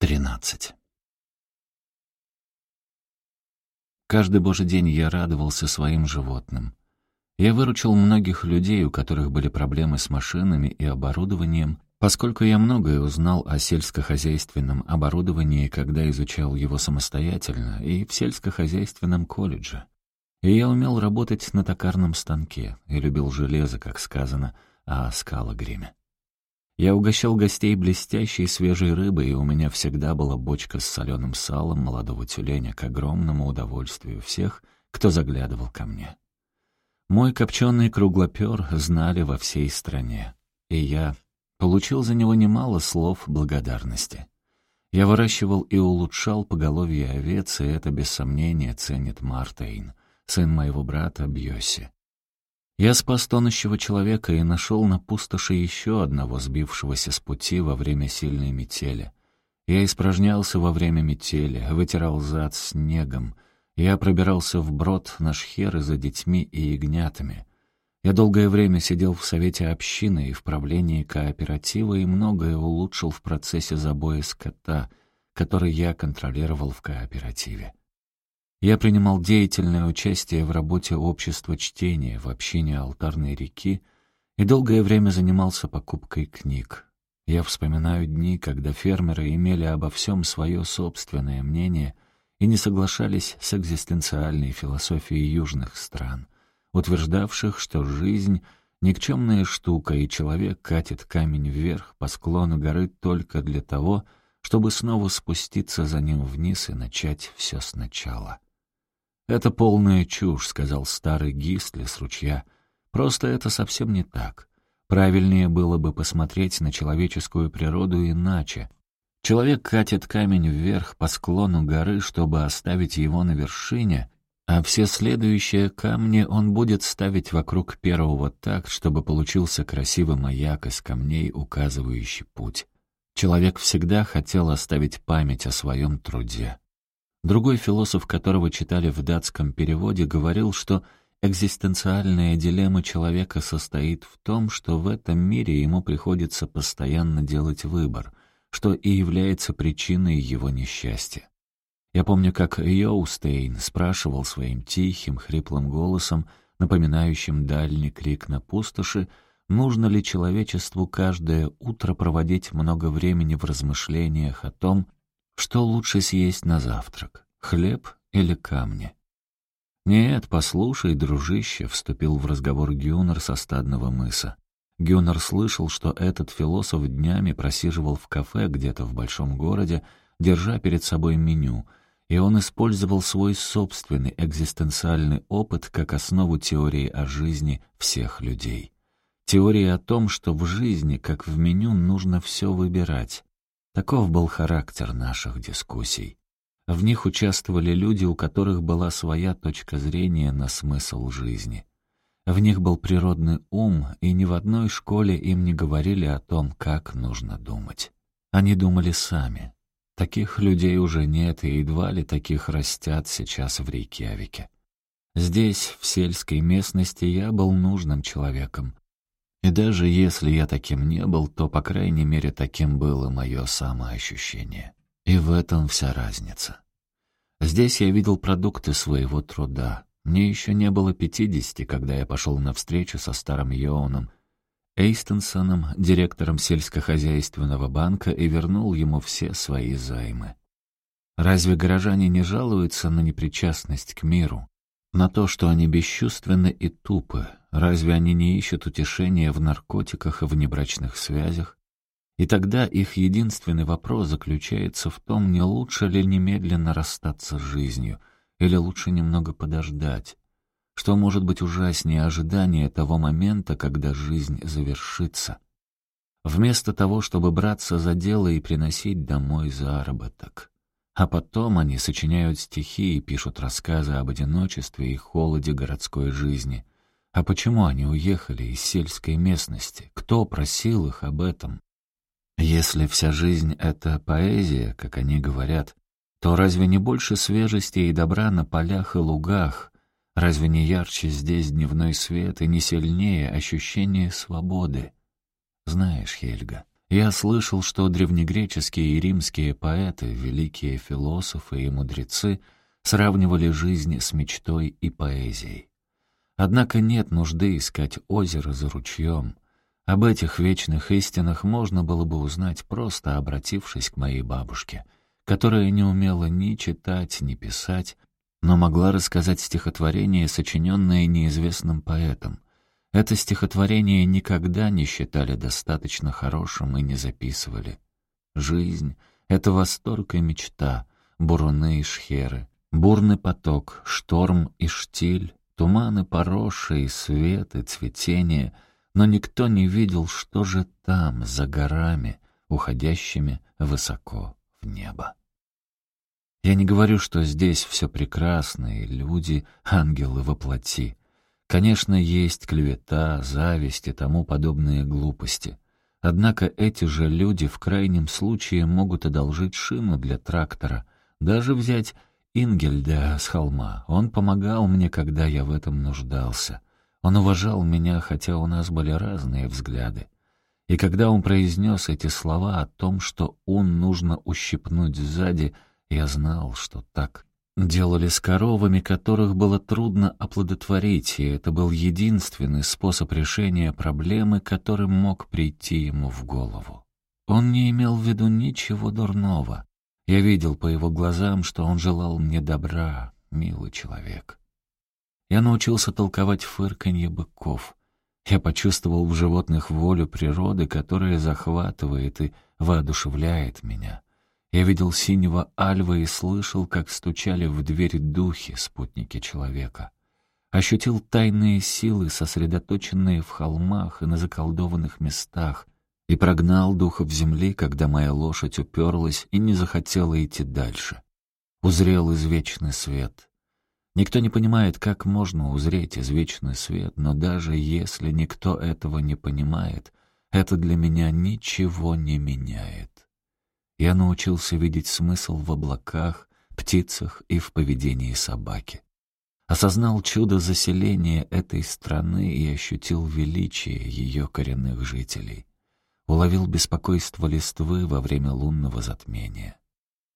13. Каждый божий день я радовался своим животным. Я выручил многих людей, у которых были проблемы с машинами и оборудованием, поскольку я многое узнал о сельскохозяйственном оборудовании, когда изучал его самостоятельно и в сельскохозяйственном колледже. И я умел работать на токарном станке и любил железо, как сказано о скалогриме. Я угощал гостей блестящей свежей рыбой, и у меня всегда была бочка с соленым салом молодого тюленя к огромному удовольствию всех, кто заглядывал ко мне. Мой копченый круглопер знали во всей стране, и я получил за него немало слов благодарности. Я выращивал и улучшал поголовье овец, и это, без сомнения, ценит Мартейн, сын моего брата Бьоси. Я спас тонущего человека и нашел на пустоши еще одного сбившегося с пути во время сильной метели. Я испражнялся во время метели, вытирал зад снегом. Я пробирался вброд на шхеры за детьми и ягнятами. Я долгое время сидел в совете общины и в правлении кооператива и многое улучшил в процессе забоя скота, который я контролировал в кооперативе. Я принимал деятельное участие в работе общества чтения в общине Алтарной реки и долгое время занимался покупкой книг. Я вспоминаю дни, когда фермеры имели обо всем свое собственное мнение и не соглашались с экзистенциальной философией южных стран, утверждавших, что жизнь — никчемная штука, и человек катит камень вверх по склону горы только для того, чтобы снова спуститься за ним вниз и начать все сначала. «Это полная чушь», — сказал старый Гистли с ручья. «Просто это совсем не так. Правильнее было бы посмотреть на человеческую природу иначе. Человек катит камень вверх по склону горы, чтобы оставить его на вершине, а все следующие камни он будет ставить вокруг первого так, чтобы получился красивый маяк из камней, указывающий путь. Человек всегда хотел оставить память о своем труде. Другой философ, которого читали в датском переводе, говорил, что экзистенциальная дилемма человека состоит в том, что в этом мире ему приходится постоянно делать выбор, что и является причиной его несчастья. Я помню, как Йоустейн спрашивал своим тихим, хриплым голосом, напоминающим дальний крик на пустоши, нужно ли человечеству каждое утро проводить много времени в размышлениях о том, что лучше съесть на завтрак, хлеб или камни? «Нет, послушай, дружище», — вступил в разговор Гюнер со стадного мыса. Гюнер слышал, что этот философ днями просиживал в кафе где-то в большом городе, держа перед собой меню, и он использовал свой собственный экзистенциальный опыт как основу теории о жизни всех людей. Теории о том, что в жизни, как в меню, нужно все выбирать, Таков был характер наших дискуссий. В них участвовали люди, у которых была своя точка зрения на смысл жизни. В них был природный ум, и ни в одной школе им не говорили о том, как нужно думать. Они думали сами. Таких людей уже нет, и едва ли таких растят сейчас в Рейкьявике. Здесь, в сельской местности, я был нужным человеком, и даже если я таким не был, то, по крайней мере, таким было мое самоощущение. И в этом вся разница. Здесь я видел продукты своего труда. Мне еще не было пятидесяти, когда я пошел на встречу со старым Йоуном Эйстенсоном, директором сельскохозяйственного банка, и вернул ему все свои займы. Разве горожане не жалуются на непричастность к миру, на то, что они бесчувственны и тупы, Разве они не ищут утешения в наркотиках и в небрачных связях? И тогда их единственный вопрос заключается в том, не лучше ли немедленно расстаться с жизнью, или лучше немного подождать. Что может быть ужаснее ожидания того момента, когда жизнь завершится? Вместо того, чтобы браться за дело и приносить домой заработок. А потом они сочиняют стихи и пишут рассказы об одиночестве и холоде городской жизни — а почему они уехали из сельской местности? Кто просил их об этом? Если вся жизнь — это поэзия, как они говорят, то разве не больше свежести и добра на полях и лугах? Разве не ярче здесь дневной свет и не сильнее ощущение свободы? Знаешь, Хельга, Я слышал, что древнегреческие и римские поэты, великие философы и мудрецы сравнивали жизнь с мечтой и поэзией. Однако нет нужды искать озеро за ручьем. Об этих вечных истинах можно было бы узнать, просто обратившись к моей бабушке, которая не умела ни читать, ни писать, но могла рассказать стихотворение, сочиненное неизвестным поэтом. Это стихотворение никогда не считали достаточно хорошим и не записывали. Жизнь — это восторг и мечта, буруны и шхеры, бурный поток, шторм и штиль, туманы поросшие, свет и цветение, но никто не видел, что же там, за горами, уходящими высоко в небо. Я не говорю, что здесь все прекрасно, и люди — ангелы во плоти. Конечно, есть клевета, зависть и тому подобные глупости. Однако эти же люди в крайнем случае могут одолжить шину для трактора, даже взять Ингельда с холма. Он помогал мне, когда я в этом нуждался. Он уважал меня, хотя у нас были разные взгляды. И когда он произнес эти слова о том, что он нужно ущипнуть сзади — я знал, что так делали с коровами, которых было трудно оплодотворить, и это был единственный способ решения проблемы, которым мог прийти ему в голову. Он не имел в виду ничего дурного. Я видел по его глазам, что он желал мне добра, милый человек. Я научился толковать фырканье быков. Я почувствовал в животных волю природы, которая захватывает и воодушевляет меня. Я видел синего альва и слышал, как стучали в дверь духи, спутники человека. Ощутил тайные силы, сосредоточенные в холмах и на заколдованных местах, и прогнал духов земли, когда моя лошадь уперлась и не захотела идти дальше. Узрел извечный свет. Никто не понимает, как можно узреть извечный свет, но даже если никто этого не понимает, это для меня ничего не меняет. Я научился видеть смысл в облаках, птицах и в поведении собаки. Осознал чудо заселения этой страны и ощутил величие ее коренных жителей. Уловил беспокойство листвы во время лунного затмения.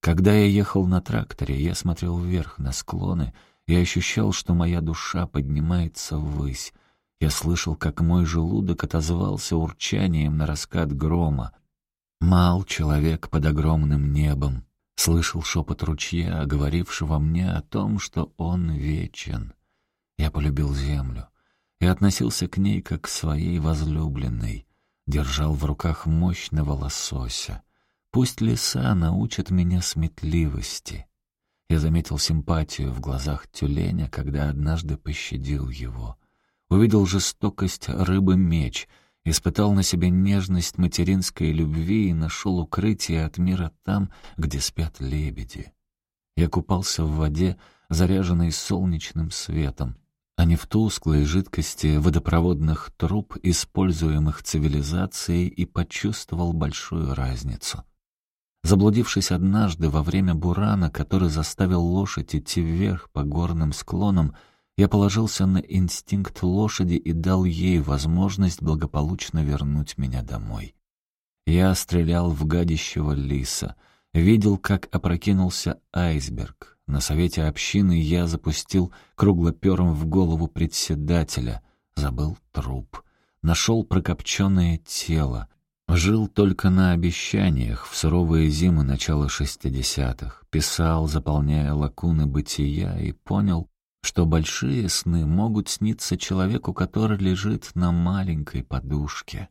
Когда я ехал на тракторе, я смотрел вверх на склоны и ощущал, что моя душа поднимается ввысь. Я слышал, как мой желудок отозвался урчанием на раскат грома, Мал человек под огромным небом, слышал шепот ручья, говорившего мне о том, что он вечен. Я полюбил землю и относился к ней как к своей возлюбленной, держал в руках мощного лосося. Пусть леса научат меня сметливости. Я заметил симпатию в глазах тюленя, когда однажды пощадил его. Увидел жестокость рыбы меч — испытал на себе нежность материнской любви и нашел укрытие от мира там, где спят лебеди. Я купался в воде, заряженной солнечным светом, а не в тусклой жидкости водопроводных труб, используемых цивилизацией, и почувствовал большую разницу. Заблудившись однажды во время бурана, который заставил лошадь идти вверх по горным склонам, я положился на инстинкт лошади и дал ей возможность благополучно вернуть меня домой. Я стрелял в гадящего лиса, видел, как опрокинулся айсберг. На совете общины я запустил круглопером в голову председателя, забыл труп, нашел прокопченное тело, Жил только на обещаниях в суровые зимы начала шестидесятых, писал, заполняя лакуны бытия, и понял, что большие сны могут сниться человеку, который лежит на маленькой подушке.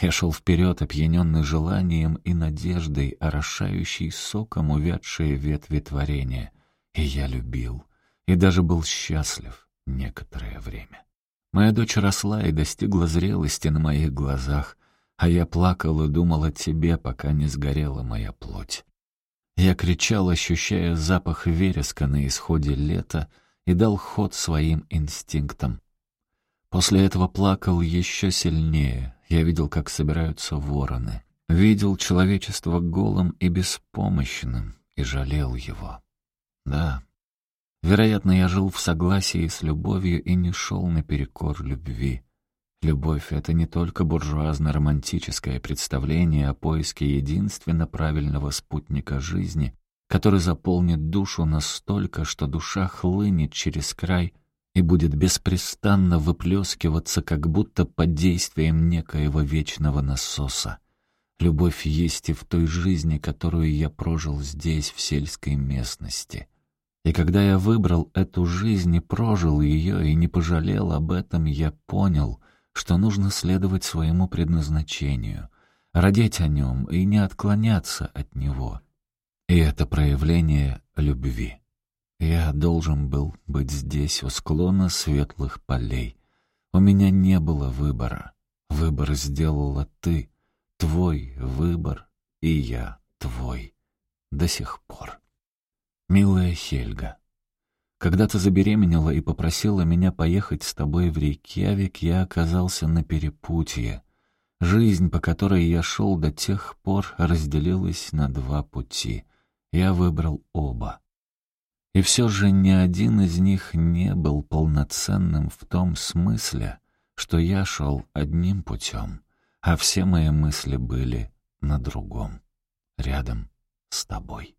Я шел вперед, опьяненный желанием и надеждой, орошающей соком увядшие ветви творения. И я любил, и даже был счастлив некоторое время. Моя дочь росла и достигла зрелости на моих глазах, а я плакал и думал о тебе, пока не сгорела моя плоть. Я кричал, ощущая запах вереска на исходе лета, и дал ход своим инстинктам. После этого плакал еще сильнее. Я видел, как собираются вороны. Видел человечество голым и беспомощным, и жалел его. Да, вероятно, я жил в согласии с любовью и не шел наперекор любви. Любовь — это не только буржуазно-романтическое представление о поиске единственно правильного спутника жизни, который заполнит душу настолько, что душа хлынет через край и будет беспрестанно выплескиваться, как будто под действием некоего вечного насоса. Любовь есть и в той жизни, которую я прожил здесь, в сельской местности. И когда я выбрал эту жизнь и прожил ее, и не пожалел об этом, я понял, что нужно следовать своему предназначению, родить о нем и не отклоняться от него. И это проявление любви. Я должен был быть здесь, у склона светлых полей. У меня не было выбора. Выбор сделала ты, твой выбор, и я твой. До сих пор. Милая Хельга, когда ты забеременела и попросила меня поехать с тобой в Рейкьявик, я оказался на перепутье. Жизнь, по которой я шел до тех пор, разделилась на два пути. Я выбрал оба. И все же ни один из них не был полноценным в том смысле, что я шел одним путем, а все мои мысли были на другом, рядом с тобой.